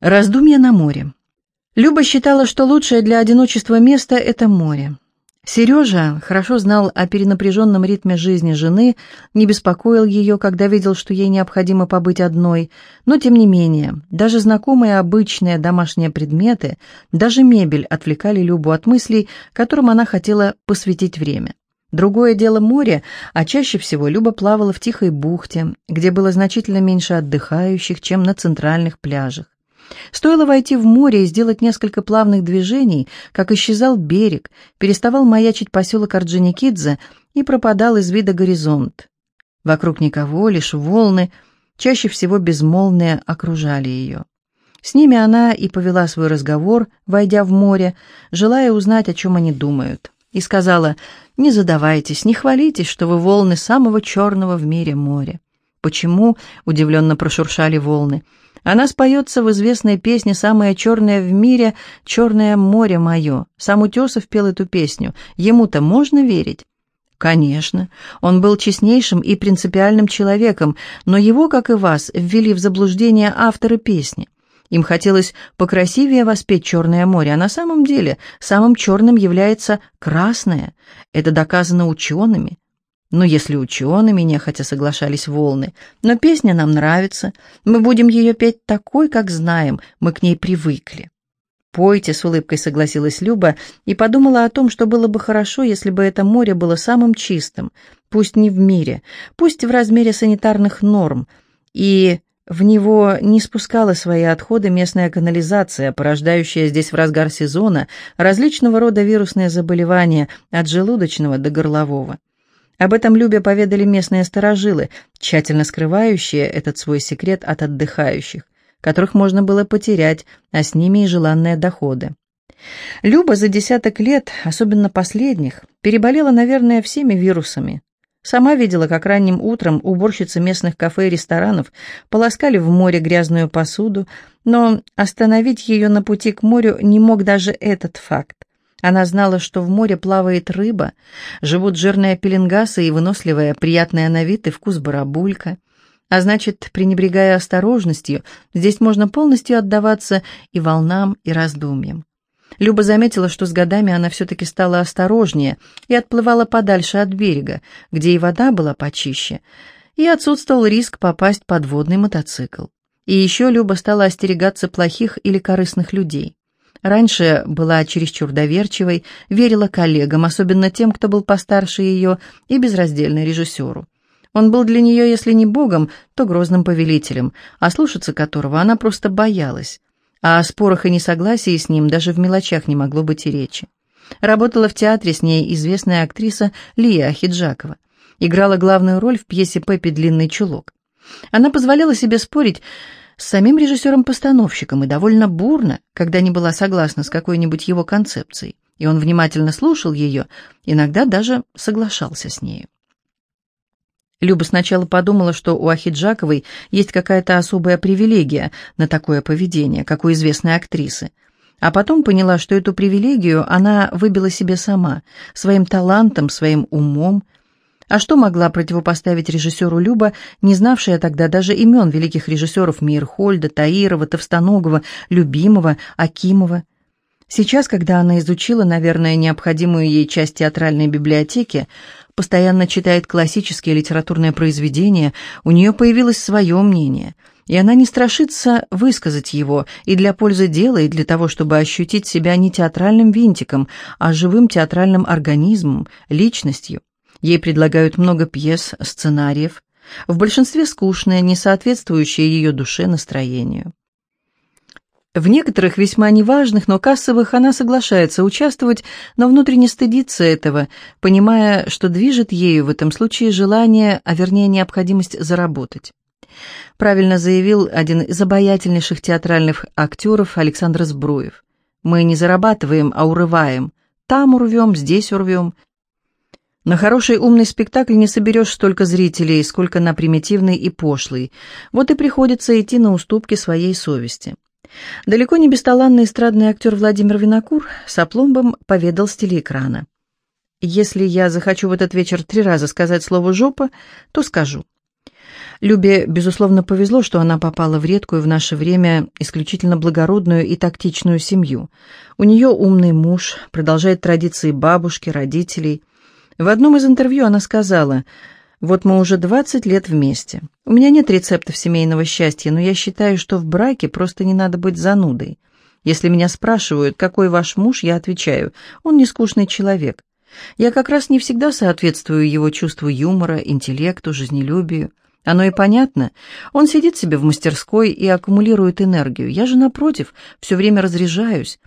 Раздумья на море. Люба считала, что лучшее для одиночества место — это море. Сережа хорошо знал о перенапряженном ритме жизни жены, не беспокоил ее, когда видел, что ей необходимо побыть одной, но, тем не менее, даже знакомые обычные домашние предметы, даже мебель отвлекали Любу от мыслей, которым она хотела посвятить время. Другое дело море, а чаще всего Люба плавала в тихой бухте, где было значительно меньше отдыхающих, чем на центральных пляжах. Стоило войти в море и сделать несколько плавных движений, как исчезал берег, переставал маячить поселок Орджоникидзе и пропадал из вида горизонт. Вокруг никого, лишь волны, чаще всего безмолвные, окружали ее. С ними она и повела свой разговор, войдя в море, желая узнать, о чем они думают, и сказала, «Не задавайтесь, не хвалитесь, что вы волны самого черного в мире моря». «Почему?» — удивленно прошуршали волны. Она споется в известной песне «Самое черное в мире, черное море мое». Сам Утесов пел эту песню. Ему-то можно верить? Конечно, он был честнейшим и принципиальным человеком, но его, как и вас, ввели в заблуждение авторы песни. Им хотелось покрасивее воспеть «Черное море», а на самом деле самым черным является «красное». Это доказано учеными. Ну, если учеными, нехотя соглашались волны. Но песня нам нравится. Мы будем ее петь такой, как знаем. Мы к ней привыкли. «Пойте», — с улыбкой согласилась Люба и подумала о том, что было бы хорошо, если бы это море было самым чистым, пусть не в мире, пусть в размере санитарных норм, и в него не спускала свои отходы местная канализация, порождающая здесь в разгар сезона различного рода вирусные заболевания от желудочного до горлового. Об этом Любе поведали местные сторожилы, тщательно скрывающие этот свой секрет от отдыхающих, которых можно было потерять, а с ними и желанные доходы. Люба за десяток лет, особенно последних, переболела, наверное, всеми вирусами. Сама видела, как ранним утром уборщицы местных кафе и ресторанов полоскали в море грязную посуду, но остановить ее на пути к морю не мог даже этот факт. Она знала, что в море плавает рыба, живут жирные пеленгасы и выносливая, приятная на вид и вкус барабулька. А значит, пренебрегая осторожностью, здесь можно полностью отдаваться и волнам, и раздумьям. Люба заметила, что с годами она все-таки стала осторожнее и отплывала подальше от берега, где и вода была почище, и отсутствовал риск попасть под водный мотоцикл. И еще Люба стала остерегаться плохих или корыстных людей. Раньше была чересчур доверчивой, верила коллегам, особенно тем, кто был постарше ее, и безраздельной режиссеру. Он был для нее, если не богом, то грозным повелителем, а слушаться которого она просто боялась. А о спорах и несогласии с ним даже в мелочах не могло быть и речи. Работала в театре с ней известная актриса Лия Ахиджакова. Играла главную роль в пьесе «Пеппи. Длинный чулок». Она позволяла себе спорить с самим режиссером-постановщиком и довольно бурно, когда не была согласна с какой-нибудь его концепцией, и он внимательно слушал ее, иногда даже соглашался с нею. Люба сначала подумала, что у Ахиджаковой есть какая-то особая привилегия на такое поведение, как у известной актрисы, а потом поняла, что эту привилегию она выбила себе сама, своим талантом, своим умом, а что могла противопоставить режиссеру Люба, не знавшая тогда даже имен великих режиссеров Мейерхольда, Таирова, Товстоногова, Любимого, Акимова? Сейчас, когда она изучила, наверное, необходимую ей часть театральной библиотеки, постоянно читает классические литературные произведения, у нее появилось свое мнение, и она не страшится высказать его и для пользы дела, и для того, чтобы ощутить себя не театральным винтиком, а живым театральным организмом, личностью. Ей предлагают много пьес, сценариев, в большинстве скучные, не соответствующие ее душе настроению. В некоторых весьма неважных, но кассовых она соглашается участвовать, но внутренне стыдится этого, понимая, что движет ею в этом случае желание, а вернее необходимость заработать. Правильно заявил один из обаятельнейших театральных актеров Александр Збруев. «Мы не зарабатываем, а урываем. Там урвем, здесь урвем, на хороший умный спектакль не соберешь столько зрителей, сколько на примитивный и пошлый. Вот и приходится идти на уступки своей совести. Далеко не бесталанный эстрадный актер Владимир Винокур с опломбом поведал с телеэкрана. «Если я захочу в этот вечер три раза сказать слово «жопа», то скажу». Любе, безусловно, повезло, что она попала в редкую в наше время исключительно благородную и тактичную семью. У нее умный муж, продолжает традиции бабушки, родителей. В одном из интервью она сказала, «Вот мы уже 20 лет вместе. У меня нет рецептов семейного счастья, но я считаю, что в браке просто не надо быть занудой. Если меня спрашивают, какой ваш муж, я отвечаю, он не скучный человек. Я как раз не всегда соответствую его чувству юмора, интеллекту, жизнелюбию. Оно и понятно. Он сидит себе в мастерской и аккумулирует энергию. Я же, напротив, все время разряжаюсь.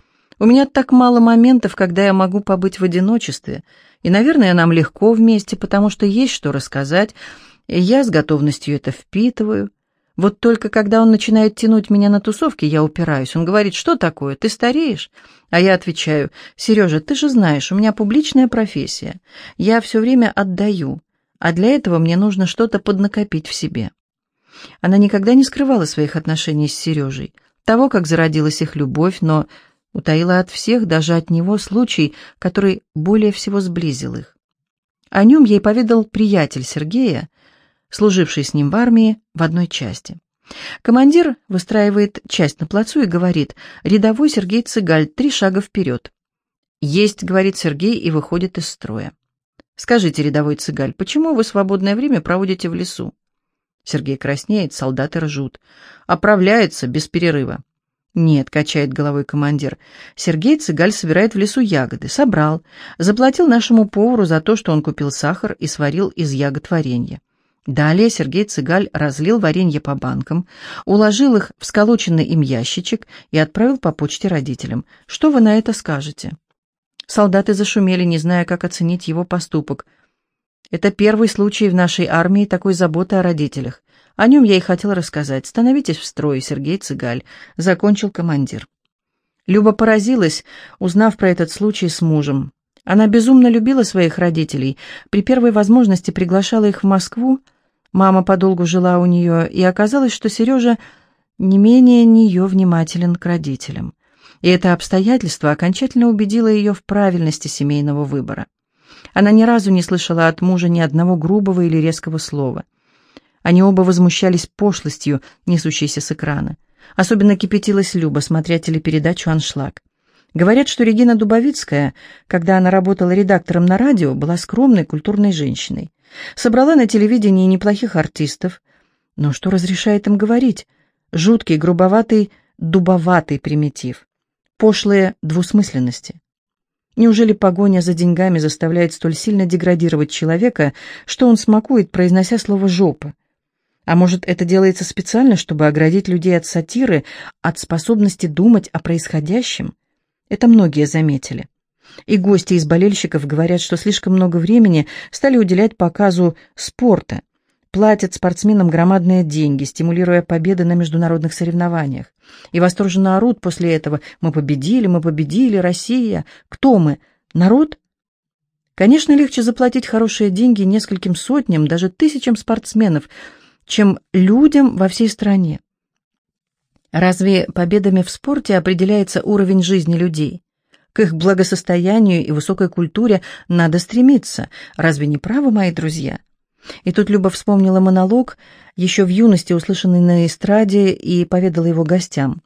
У меня так мало моментов, когда я могу побыть в одиночестве. И, наверное, нам легко вместе, потому что есть что рассказать, и я с готовностью это впитываю. Вот только когда он начинает тянуть меня на тусовки, я упираюсь. Он говорит, что такое, ты стареешь? А я отвечаю, Сережа, ты же знаешь, у меня публичная профессия. Я все время отдаю, а для этого мне нужно что-то поднакопить в себе. Она никогда не скрывала своих отношений с Сережей, того, как зародилась их любовь, но утаила от всех, даже от него, случай, который более всего сблизил их. О нем ей поведал приятель Сергея, служивший с ним в армии в одной части. Командир выстраивает часть на плацу и говорит, рядовой Сергей Цыгаль, три шага вперед. «Есть», — говорит Сергей и выходит из строя. «Скажите, рядовой Цыгаль, почему вы свободное время проводите в лесу?» Сергей краснеет, солдаты ржут. «Оправляется без перерыва». «Нет», — качает головой командир. Сергей Цыгаль собирает в лесу ягоды. Собрал. Заплатил нашему повару за то, что он купил сахар и сварил из ягод варенье. Далее Сергей Цыгаль разлил варенье по банкам, уложил их в сколоченный им ящичек и отправил по почте родителям. Что вы на это скажете? Солдаты зашумели, не зная, как оценить его поступок. Это первый случай в нашей армии такой заботы о родителях. О нем я и хотел рассказать. Становитесь в строй, Сергей Цыгаль, закончил командир. Люба поразилась, узнав про этот случай с мужем. Она безумно любила своих родителей, при первой возможности приглашала их в Москву. Мама подолгу жила у нее, и оказалось, что Сережа не менее нее внимателен к родителям. И это обстоятельство окончательно убедило ее в правильности семейного выбора. Она ни разу не слышала от мужа ни одного грубого или резкого слова. Они оба возмущались пошлостью, несущейся с экрана. Особенно кипятилась Люба, смотря телепередачу «Аншлаг». Говорят, что Регина Дубовицкая, когда она работала редактором на радио, была скромной, культурной женщиной. Собрала на телевидении неплохих артистов. Но что разрешает им говорить? Жуткий, грубоватый, дубоватый примитив. Пошлые двусмысленности. Неужели погоня за деньгами заставляет столь сильно деградировать человека, что он смакует, произнося слово «жопа»? А может, это делается специально, чтобы оградить людей от сатиры, от способности думать о происходящем? Это многие заметили. И гости из болельщиков говорят, что слишком много времени стали уделять показу спорта, платят спортсменам громадные деньги, стимулируя победы на международных соревнованиях. И восторженно орут после этого «Мы победили, мы победили, Россия! Кто мы? Народ?» Конечно, легче заплатить хорошие деньги нескольким сотням, даже тысячам спортсменов, чем людям во всей стране. Разве победами в спорте определяется уровень жизни людей? К их благосостоянию и высокой культуре надо стремиться. Разве не правы, мои друзья? И тут Люба вспомнила монолог, еще в юности услышанный на эстраде, и поведала его гостям.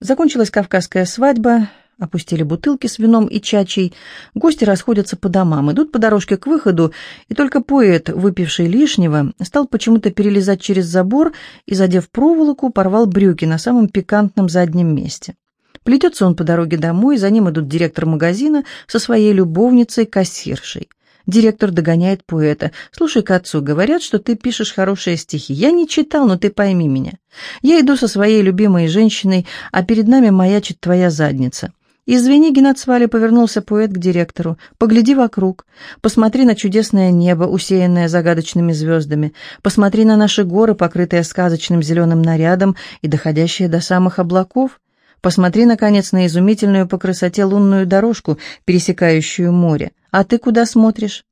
Закончилась кавказская свадьба, Опустили бутылки с вином и чачей, гости расходятся по домам, идут по дорожке к выходу, и только поэт, выпивший лишнего, стал почему-то перелезать через забор и, задев проволоку, порвал брюки на самом пикантном заднем месте. Плетется он по дороге домой, за ним идут директор магазина со своей любовницей-кассиршей. Директор догоняет поэта. «Слушай-ка, отцу, говорят, что ты пишешь хорошие стихи. Я не читал, но ты пойми меня. Я иду со своей любимой женщиной, а перед нами маячит твоя задница. «Извини, Геннадсвали», — повернулся поэт к директору, — «погляди вокруг, посмотри на чудесное небо, усеянное загадочными звездами, посмотри на наши горы, покрытые сказочным зеленым нарядом и доходящие до самых облаков, посмотри, наконец, на изумительную по красоте лунную дорожку, пересекающую море. А ты куда смотришь?»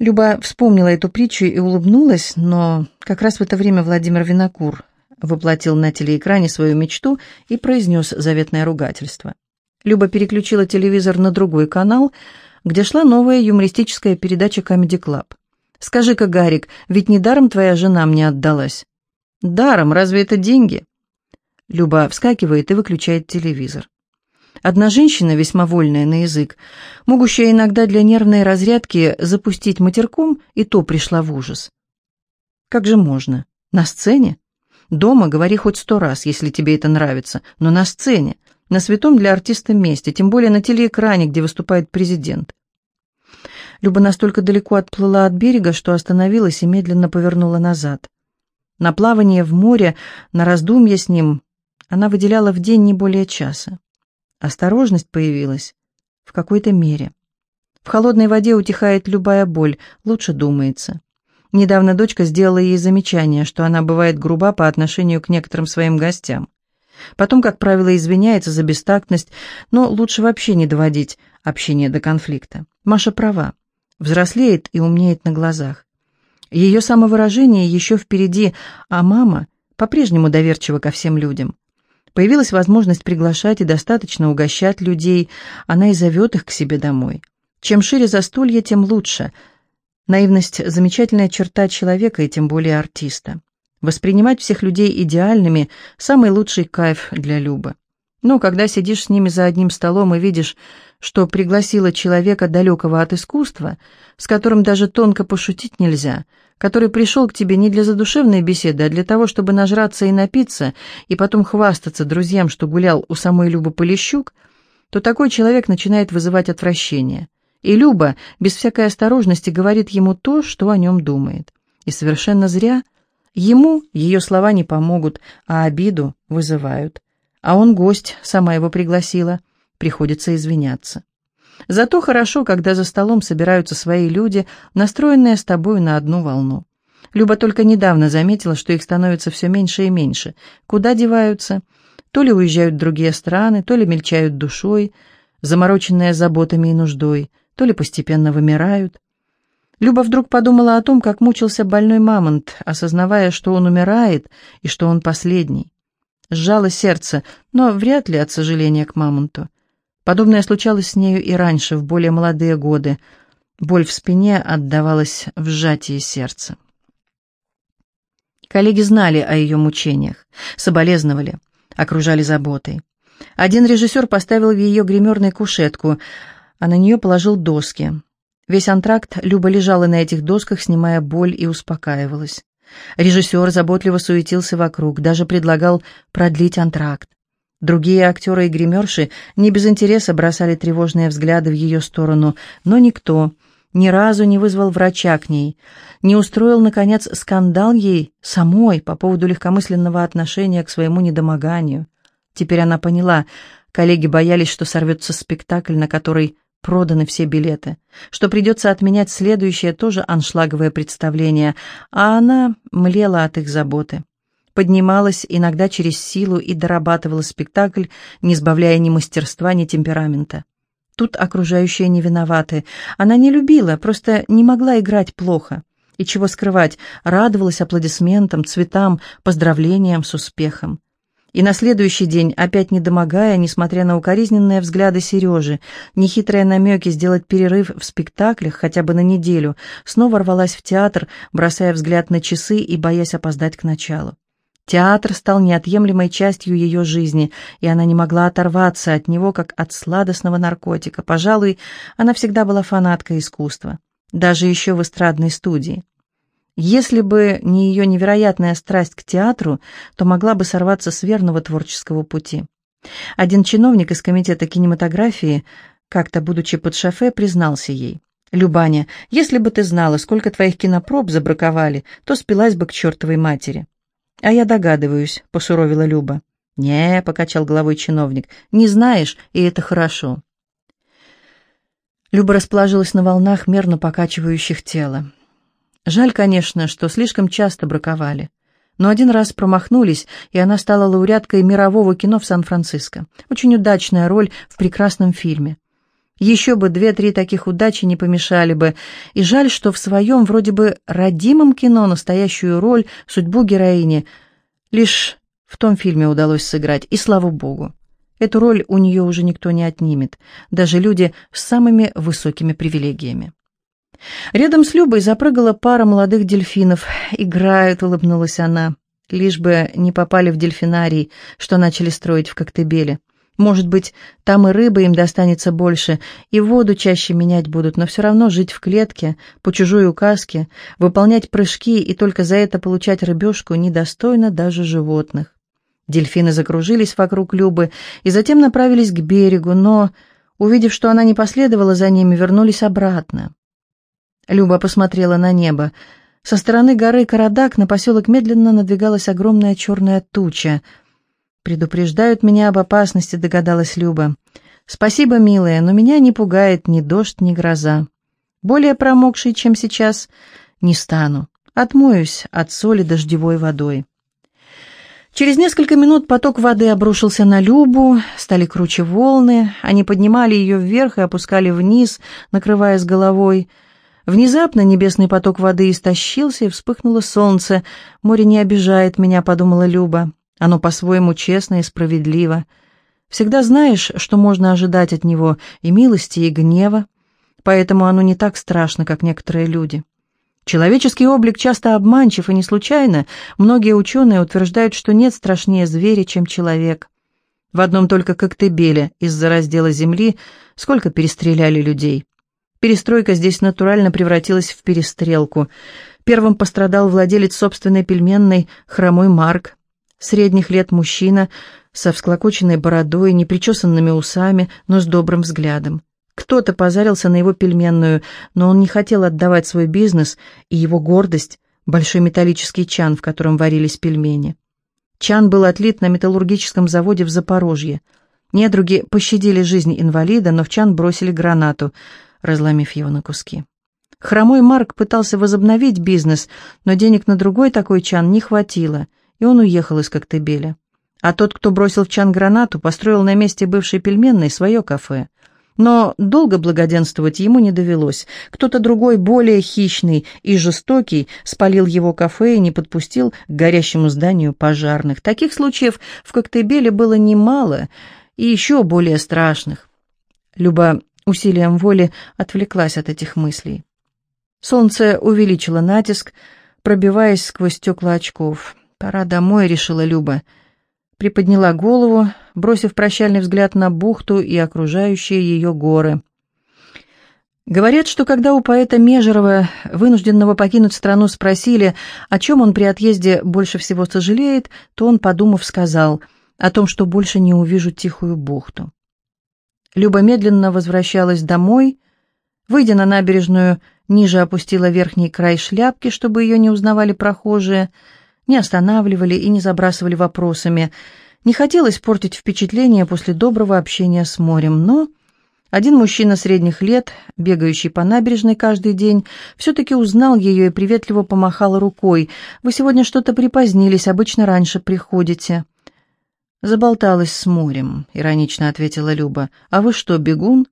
Люба вспомнила эту притчу и улыбнулась, но как раз в это время Владимир Винокур воплотил на телеэкране свою мечту и произнес заветное ругательство. Люба переключила телевизор на другой канал, где шла новая юмористическая передача «Comedy Club». Скажи-ка, Гарик, ведь недаром твоя жена мне отдалась?» «Даром, разве это деньги?» Люба вскакивает и выключает телевизор. Одна женщина, весьма вольная на язык, могущая иногда для нервной разрядки запустить матерком, и то пришла в ужас. Как же можно? На сцене? Дома говори хоть сто раз, если тебе это нравится, но на сцене, на святом для артиста месте, тем более на телеэкране, где выступает президент. Люба настолько далеко отплыла от берега, что остановилась и медленно повернула назад. На плавание в море, на раздумье с ним она выделяла в день не более часа. Осторожность появилась в какой-то мере. В холодной воде утихает любая боль, лучше думается. Недавно дочка сделала ей замечание, что она бывает груба по отношению к некоторым своим гостям. Потом, как правило, извиняется за бестактность, но лучше вообще не доводить общение до конфликта. Маша права взрослеет и умнеет на глазах. Ее самовыражение еще впереди, а мама по-прежнему доверчива ко всем людям. Появилась возможность приглашать и достаточно угощать людей, она и зовет их к себе домой. Чем шире застолье, тем лучше. Наивность – замечательная черта человека и тем более артиста. Воспринимать всех людей идеальными – самый лучший кайф для Любы. Но когда сидишь с ними за одним столом и видишь, что пригласила человека далекого от искусства, с которым даже тонко пошутить нельзя, который пришел к тебе не для задушевной беседы, а для того, чтобы нажраться и напиться, и потом хвастаться друзьям, что гулял у самой Любы Полищук, то такой человек начинает вызывать отвращение. И Люба, без всякой осторожности, говорит ему то, что о нем думает. И совершенно зря. Ему ее слова не помогут, а обиду вызывают. А он гость, сама его пригласила. Приходится извиняться. Зато хорошо, когда за столом собираются свои люди, настроенные с тобой на одну волну. Люба только недавно заметила, что их становится все меньше и меньше. Куда деваются? То ли уезжают в другие страны, то ли мельчают душой, замороченные заботами и нуждой, то ли постепенно вымирают. Люба вдруг подумала о том, как мучился больной мамонт, осознавая, что он умирает и что он последний. Сжало сердце, но вряд ли от сожаления к мамонту. Подобное случалось с нею и раньше, в более молодые годы. Боль в спине отдавалась в сжатии сердца. Коллеги знали о ее мучениях, соболезновали, окружали заботой. Один режиссер поставил в ее гримерной кушетку, а на нее положил доски. Весь антракт Люба лежала на этих досках, снимая боль и успокаивалась. Режиссер заботливо суетился вокруг, даже предлагал продлить антракт. Другие актеры и гримерши не без интереса бросали тревожные взгляды в ее сторону, но никто ни разу не вызвал врача к ней, не устроил, наконец, скандал ей самой по поводу легкомысленного отношения к своему недомоганию. Теперь она поняла, коллеги боялись, что сорвется спектакль, на который проданы все билеты, что придется отменять следующее тоже аншлаговое представление, а она млела от их заботы. Поднималась иногда через силу и дорабатывала спектакль, не сбавляя ни мастерства, ни темперамента. Тут окружающие не виноваты. Она не любила, просто не могла играть плохо. И чего скрывать, радовалась аплодисментам, цветам, поздравлениям с успехом. И на следующий день, опять не домогая, несмотря на укоризненные взгляды Сережи, нехитрые намеки сделать перерыв в спектаклях хотя бы на неделю, снова рвалась в театр, бросая взгляд на часы и боясь опоздать к началу. Театр стал неотъемлемой частью ее жизни, и она не могла оторваться от него, как от сладостного наркотика. Пожалуй, она всегда была фанаткой искусства, даже еще в эстрадной студии. Если бы не ее невероятная страсть к театру, то могла бы сорваться с верного творческого пути. Один чиновник из комитета кинематографии, как-то будучи под шофе, признался ей. «Любаня, если бы ты знала, сколько твоих кинопроб забраковали, то спилась бы к чертовой матери». «А я догадываюсь», — посуровила Люба. «Не», — покачал головой чиновник, — «не знаешь, и это хорошо». Люба расположилась на волнах мерно покачивающих тела. Жаль, конечно, что слишком часто браковали. Но один раз промахнулись, и она стала лауреаткой мирового кино в Сан-Франциско. Очень удачная роль в прекрасном фильме. Еще бы две-три таких удачи не помешали бы, и жаль, что в своем вроде бы родимом кино настоящую роль, судьбу героини, лишь в том фильме удалось сыграть, и слава богу. Эту роль у нее уже никто не отнимет, даже люди с самыми высокими привилегиями. Рядом с Любой запрыгала пара молодых дельфинов. «Играют», — улыбнулась она. Лишь бы не попали в дельфинарий, что начали строить в Коктебеле. Может быть, там и рыбы им достанется больше, и воду чаще менять будут, но все равно жить в клетке, по чужой указке, выполнять прыжки и только за это получать рыбешку недостойно даже животных. Дельфины закружились вокруг Любы и затем направились к берегу, но, увидев, что она не последовала за ними, вернулись обратно. Люба посмотрела на небо. Со стороны горы Карадак на поселок медленно надвигалась огромная черная туча. «Предупреждают меня об опасности», — догадалась Люба. «Спасибо, милая, но меня не пугает ни дождь, ни гроза. Более промокшей, чем сейчас, не стану. Отмоюсь от соли дождевой водой». Через несколько минут поток воды обрушился на Любу, стали круче волны, они поднимали ее вверх и опускали вниз, накрывая с головой — Внезапно небесный поток воды истощился, и вспыхнуло солнце. «Море не обижает меня», — подумала Люба. «Оно по-своему честно и справедливо. Всегда знаешь, что можно ожидать от него, и милости, и гнева. Поэтому оно не так страшно, как некоторые люди». Человеческий облик часто обманчив, и не случайно многие ученые утверждают, что нет страшнее зверя, чем человек. В одном только Коктебеле из-за раздела земли сколько перестреляли людей. Перестройка здесь натурально превратилась в перестрелку. Первым пострадал владелец собственной пельменной хромой Марк. Средних лет мужчина со всклокоченной бородой, непричесанными усами, но с добрым взглядом. Кто-то позарился на его пельменную, но он не хотел отдавать свой бизнес и его гордость, большой металлический чан, в котором варились пельмени. Чан был отлит на металлургическом заводе в Запорожье. Недруги пощадили жизнь инвалида, но в чан бросили гранату — разломив его на куски. Хромой Марк пытался возобновить бизнес, но денег на другой такой чан не хватило, и он уехал из Коктебеля. А тот, кто бросил в чан гранату, построил на месте бывшей пельменной свое кафе. Но долго благоденствовать ему не довелось. Кто-то другой, более хищный и жестокий, спалил его кафе и не подпустил к горящему зданию пожарных. Таких случаев в Коктебеле было немало и еще более страшных. Люба усилием воли отвлеклась от этих мыслей. Солнце увеличило натиск, пробиваясь сквозь стекла очков. «Пора домой», — решила Люба. Приподняла голову, бросив прощальный взгляд на бухту и окружающие ее горы. Говорят, что когда у поэта Межерова, вынужденного покинуть страну, спросили, о чем он при отъезде больше всего сожалеет, то он, подумав, сказал о том, что больше не увижу тихую бухту. Люба медленно возвращалась домой, выйдя на набережную, ниже опустила верхний край шляпки, чтобы ее не узнавали прохожие, не останавливали и не забрасывали вопросами. Не хотелось портить впечатление после доброго общения с морем, но один мужчина средних лет, бегающий по набережной каждый день, все-таки узнал ее и приветливо помахал рукой. «Вы сегодня что-то припозднились, обычно раньше приходите». «Заболталась с морем», — иронично ответила Люба. «А вы что, бегун?»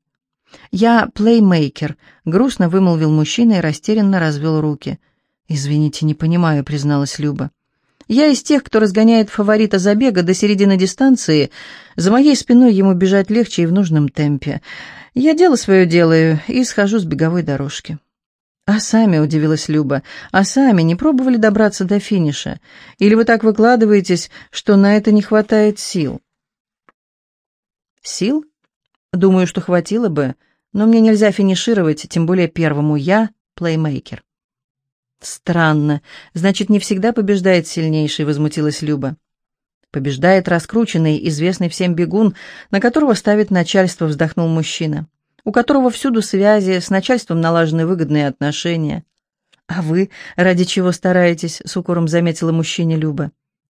«Я плеймейкер», — грустно вымолвил мужчина и растерянно развел руки. «Извините, не понимаю», — призналась Люба. «Я из тех, кто разгоняет фаворита забега до середины дистанции. За моей спиной ему бежать легче и в нужном темпе. Я дело свое делаю и схожу с беговой дорожки». «А сами», — удивилась Люба, — «а сами не пробовали добраться до финиша? Или вы так выкладываетесь, что на это не хватает сил?» «Сил? Думаю, что хватило бы, но мне нельзя финишировать, тем более первому. Я — плеймейкер». «Странно. Значит, не всегда побеждает сильнейший», — возмутилась Люба. «Побеждает раскрученный, известный всем бегун, на которого ставит начальство», — вздохнул мужчина у которого всюду связи, с начальством налажены выгодные отношения. «А вы ради чего стараетесь?» — с укором заметила мужчине Люба.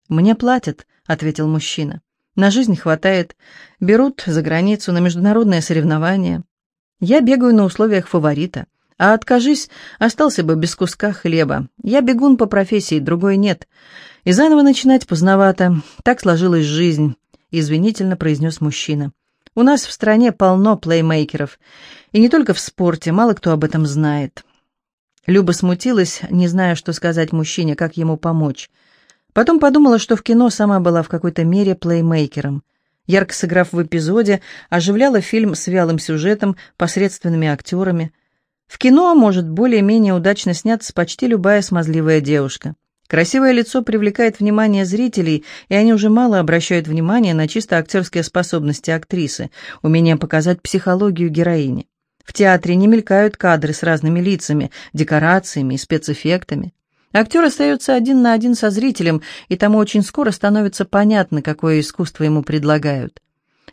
«Мне платят», — ответил мужчина. «На жизнь хватает. Берут за границу на международные соревнования. Я бегаю на условиях фаворита. А откажись, остался бы без куска хлеба. Я бегун по профессии, другой нет. И заново начинать поздновато. Так сложилась жизнь», — извинительно произнес мужчина. У нас в стране полно плеймейкеров. И не только в спорте, мало кто об этом знает. Люба смутилась, не зная, что сказать мужчине, как ему помочь. Потом подумала, что в кино сама была в какой-то мере плеймейкером. Ярко сыграв в эпизоде, оживляла фильм с вялым сюжетом, посредственными актерами. В кино может более-менее удачно сняться почти любая смазливая девушка. Красивое лицо привлекает внимание зрителей, и они уже мало обращают внимание на чисто актерские способности актрисы, умение показать психологию героини. В театре не мелькают кадры с разными лицами, декорациями и спецэффектами. Актер остается один на один со зрителем, и тому очень скоро становится понятно, какое искусство ему предлагают.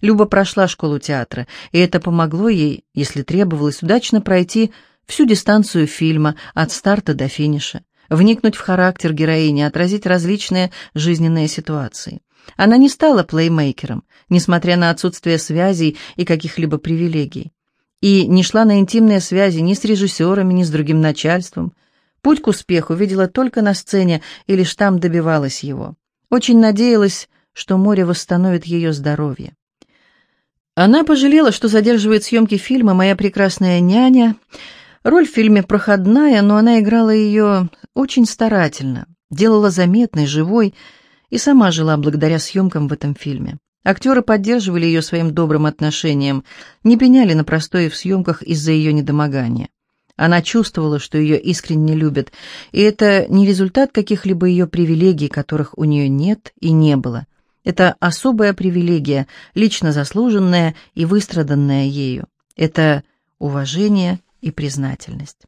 Люба прошла школу театра, и это помогло ей, если требовалось, удачно пройти всю дистанцию фильма от старта до финиша, вникнуть в характер героини, отразить различные жизненные ситуации. Она не стала плеймейкером, несмотря на отсутствие связей и каких-либо привилегий. И не шла на интимные связи ни с режиссерами, ни с другим начальством. Путь к успеху видела только на сцене и лишь там добивалась его. Очень надеялась, что море восстановит ее здоровье. Она пожалела, что задерживает съемки фильма «Моя прекрасная няня», Роль в фильме проходная, но она играла ее очень старательно, делала заметной, живой и сама жила благодаря съемкам в этом фильме. Актеры поддерживали ее своим добрым отношением, не пеняли на простое в съемках из-за ее недомогания. Она чувствовала, что ее искренне любят, и это не результат каких-либо ее привилегий, которых у нее нет и не было. Это особая привилегия, лично заслуженная и выстраданная ею. Это уважение и признательность.